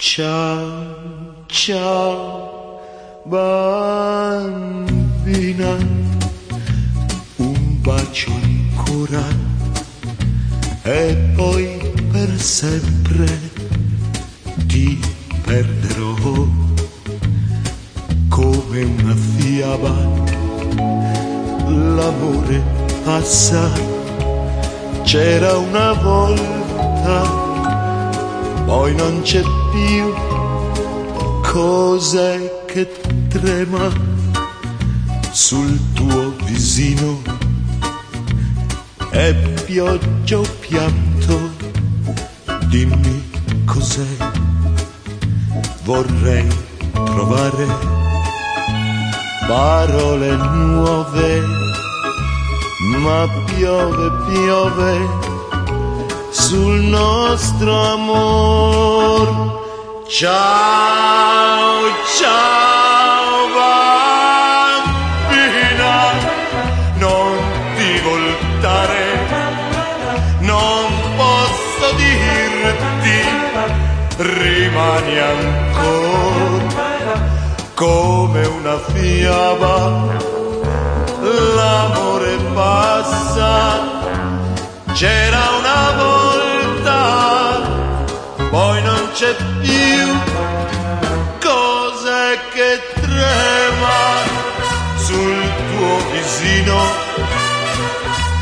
Ciao, ciao, bambina, un bacio ancora e poi per sempre ti perderò come una fiaba. L'amore passa, c'era una volta poi non c'è più cos'è che trema sul tuo visino. È pioggia o pianto dimmi cos'è. Vorrei trovare parole nuove ma piove piove sul nostro amor. Ciao, ciao bambina, non ti voltare, non posso dirti, rimani ancora come una fiaba, l'amore passa, c'era c'è più, cos'è che trema sul tuo visino,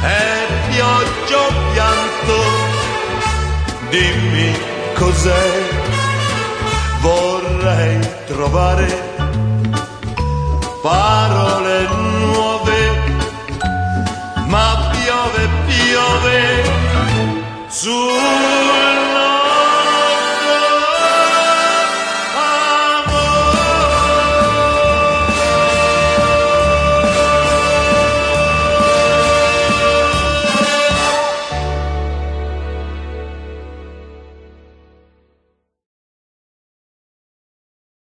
è pioggia pianto, dimmi cos'è, vorrei trovare parole